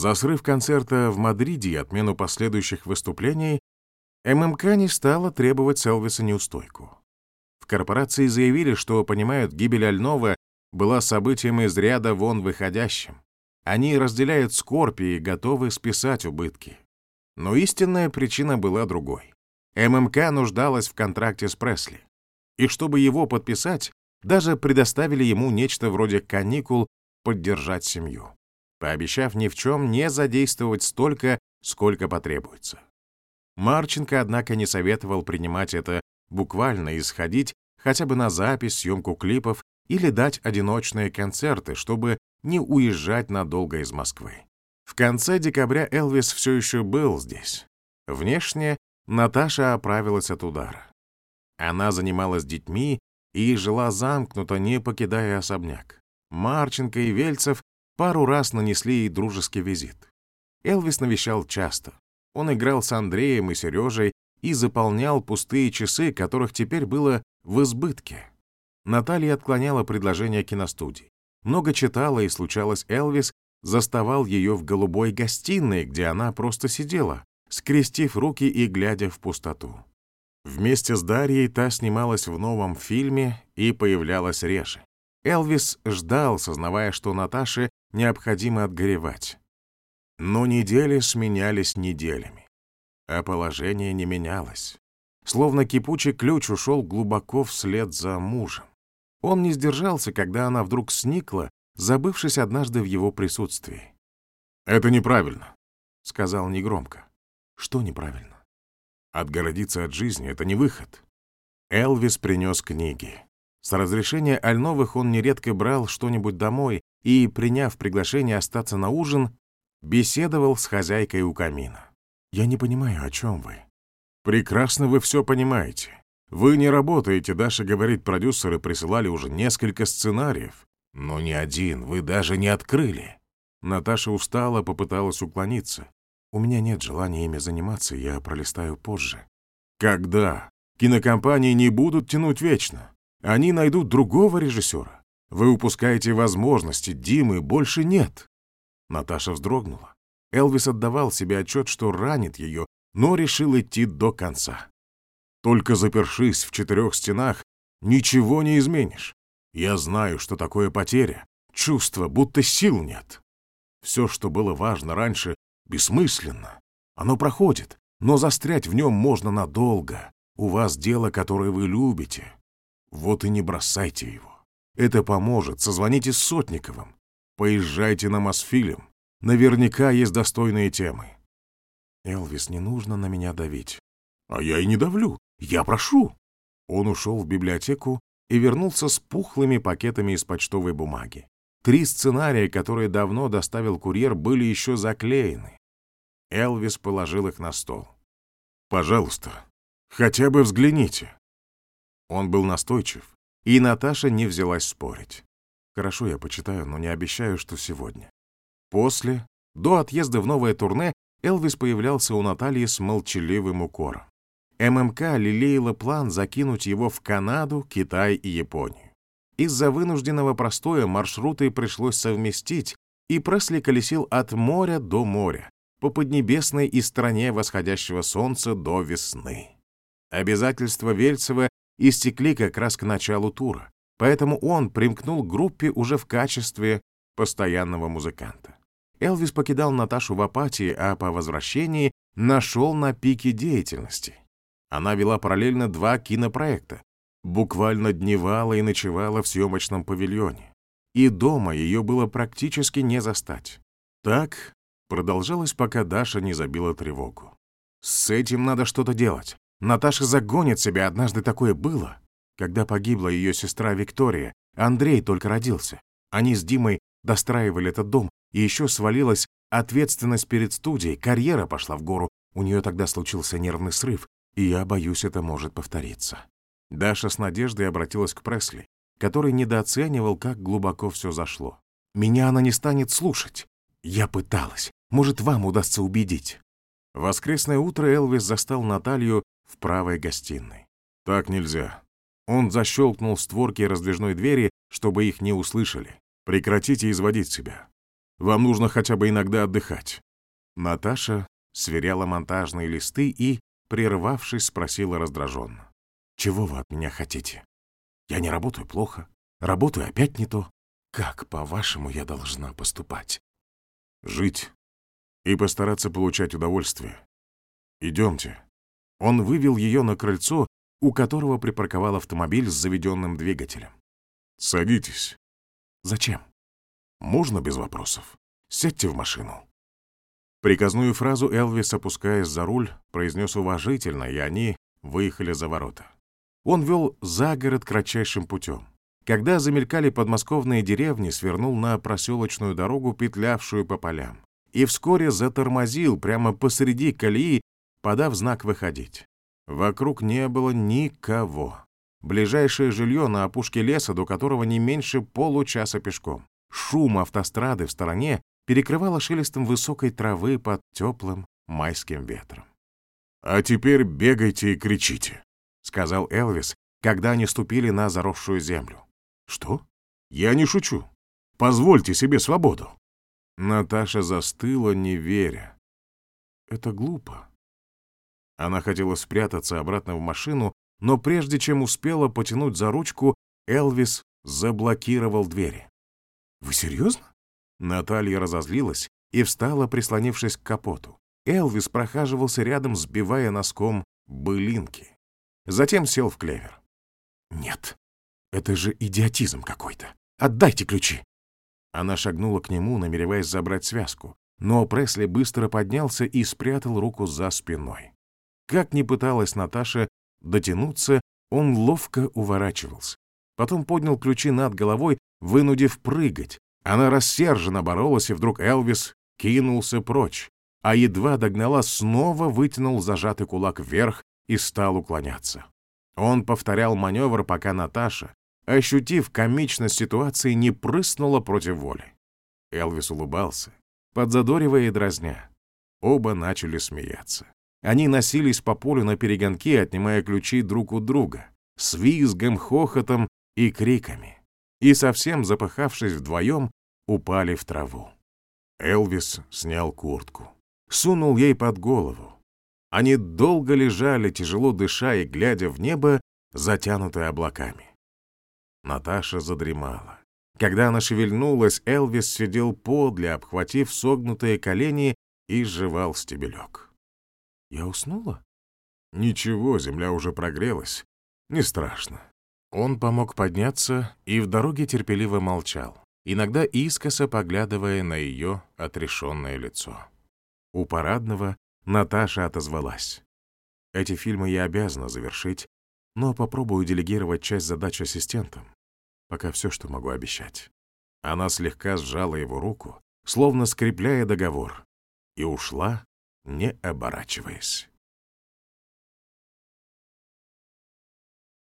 За срыв концерта в Мадриде и отмену последующих выступлений ММК не стала требовать с Элвиса неустойку. В корпорации заявили, что понимают, гибель Альнова была событием из ряда вон выходящим. Они разделяют скорбь и готовы списать убытки. Но истинная причина была другой. ММК нуждалась в контракте с Пресли. И чтобы его подписать, даже предоставили ему нечто вроде каникул поддержать семью, пообещав ни в чем не задействовать столько, сколько потребуется. Марченко, однако, не советовал принимать это буквально и сходить хотя бы на запись, съемку клипов или дать одиночные концерты, чтобы не уезжать надолго из Москвы. В конце декабря Элвис все еще был здесь. Внешне Наташа оправилась от удара. Она занималась детьми и жила замкнуто, не покидая особняк. Марченко и Вельцев пару раз нанесли ей дружеский визит. Элвис навещал часто. Он играл с Андреем и Сережей и заполнял пустые часы, которых теперь было в избытке. Наталья отклоняла предложение киностудий. Много читала, и случалось, Элвис заставал ее в голубой гостиной, где она просто сидела, скрестив руки и глядя в пустоту. Вместе с Дарьей та снималась в новом фильме и появлялась реже. Элвис ждал, сознавая, что Наташе необходимо отгоревать. Но недели сменялись неделями, а положение не менялось. Словно кипучий ключ ушел глубоко вслед за мужем. Он не сдержался, когда она вдруг сникла, забывшись однажды в его присутствии. «Это неправильно», — сказал негромко. «Что неправильно?» «Отгородиться от жизни — это не выход». Элвис принес книги. С разрешения Альновых он нередко брал что-нибудь домой и, приняв приглашение остаться на ужин, Беседовал с хозяйкой у камина. «Я не понимаю, о чем вы?» «Прекрасно вы все понимаете. Вы не работаете, Даша говорит, продюсеры присылали уже несколько сценариев. Но ни один вы даже не открыли». Наташа устала, попыталась уклониться. «У меня нет желания ими заниматься, я пролистаю позже». «Когда? Кинокомпании не будут тянуть вечно. Они найдут другого режиссера. Вы упускаете возможности, Димы больше нет». Наташа вздрогнула. Элвис отдавал себе отчет, что ранит ее, но решил идти до конца. Только запершись в четырех стенах, ничего не изменишь. Я знаю, что такое потеря, чувство, будто сил нет. Все, что было важно раньше, бессмысленно. Оно проходит, но застрять в нем можно надолго. У вас дело, которое вы любите. Вот и не бросайте его. Это поможет, созвоните с Сотниковым. Поезжайте на Мосфильм. Наверняка есть достойные темы. Элвис, не нужно на меня давить. А я и не давлю. Я прошу. Он ушел в библиотеку и вернулся с пухлыми пакетами из почтовой бумаги. Три сценария, которые давно доставил курьер, были еще заклеены. Элвис положил их на стол. «Пожалуйста, хотя бы взгляните». Он был настойчив, и Наташа не взялась спорить. Хорошо, я почитаю, но не обещаю, что сегодня. После, до отъезда в новое турне, Элвис появлялся у Натальи с молчаливым укором. ММК лелеяла план закинуть его в Канаду, Китай и Японию. Из-за вынужденного простоя маршруты пришлось совместить, и Пресли колесил от моря до моря, по Поднебесной и стране восходящего солнца до весны. Обязательства Вельцева истекли как раз к началу тура, Поэтому он примкнул к группе уже в качестве постоянного музыканта. Элвис покидал Наташу в апатии, а по возвращении нашел на пике деятельности. Она вела параллельно два кинопроекта, буквально дневала и ночевала в съемочном павильоне. И дома ее было практически не застать. Так продолжалось, пока Даша не забила тревогу. С этим надо что-то делать. Наташа загонит себя, однажды такое было. Когда погибла ее сестра Виктория, Андрей только родился. Они с Димой достраивали этот дом, и еще свалилась ответственность перед студией, карьера пошла в гору, у нее тогда случился нервный срыв, и я боюсь, это может повториться. Даша с надеждой обратилась к Пресли, который недооценивал, как глубоко все зашло. «Меня она не станет слушать. Я пыталась. Может, вам удастся убедить». воскресное утро Элвис застал Наталью в правой гостиной. «Так нельзя. Он защелкнул створки раздвижной двери, чтобы их не услышали. «Прекратите изводить себя. Вам нужно хотя бы иногда отдыхать». Наташа сверяла монтажные листы и, прервавшись, спросила раздраженно. «Чего вы от меня хотите? Я не работаю плохо, работаю опять не то. Как, по-вашему, я должна поступать?» «Жить и постараться получать удовольствие. Идемте». Он вывел ее на крыльцо, у которого припарковал автомобиль с заведенным двигателем. «Садитесь». «Зачем?» «Можно без вопросов. Сядьте в машину». Приказную фразу Элвис, опускаясь за руль, произнес уважительно, и они выехали за ворота. Он вел за город кратчайшим путем. Когда замелькали подмосковные деревни, свернул на проселочную дорогу, петлявшую по полям, и вскоре затормозил прямо посреди колеи, подав знак «выходить». Вокруг не было никого. Ближайшее жилье на опушке леса, до которого не меньше получаса пешком. Шум автострады в стороне перекрывало шелестом высокой травы под теплым майским ветром. «А теперь бегайте и кричите», — сказал Элвис, когда они ступили на заросшую землю. «Что? Я не шучу. Позвольте себе свободу». Наташа застыла, не веря. «Это глупо». Она хотела спрятаться обратно в машину, но прежде чем успела потянуть за ручку, Элвис заблокировал двери. «Вы серьезно?» Наталья разозлилась и встала, прислонившись к капоту. Элвис прохаживался рядом, сбивая носком былинки. Затем сел в клевер. «Нет, это же идиотизм какой-то. Отдайте ключи!» Она шагнула к нему, намереваясь забрать связку, но Пресли быстро поднялся и спрятал руку за спиной. Как ни пыталась Наташа дотянуться, он ловко уворачивался. Потом поднял ключи над головой, вынудив прыгать, она рассерженно боролась, и вдруг Элвис кинулся прочь, а едва догнала, снова вытянул зажатый кулак вверх и стал уклоняться. Он повторял маневр, пока Наташа, ощутив комичность ситуации, не прыснула против воли. Элвис улыбался, подзадоривая и дразня. Оба начали смеяться. Они носились по полю на перегонке, отнимая ключи друг у друга, с визгом, хохотом и криками и, совсем запыхавшись вдвоем, упали в траву. Элвис снял куртку, сунул ей под голову. Они долго лежали, тяжело дыша и глядя в небо, затянутое облаками. Наташа задремала. Когда она шевельнулась, Элвис сидел подле, обхватив согнутые колени и жевал стебелек. «Я уснула?» «Ничего, земля уже прогрелась. Не страшно. Он помог подняться и в дороге терпеливо молчал, иногда искоса поглядывая на ее отрешенное лицо. У парадного Наташа отозвалась. «Эти фильмы я обязана завершить, но попробую делегировать часть задач ассистентам. Пока все, что могу обещать». Она слегка сжала его руку, словно скрепляя договор, и ушла, не оборачиваясь.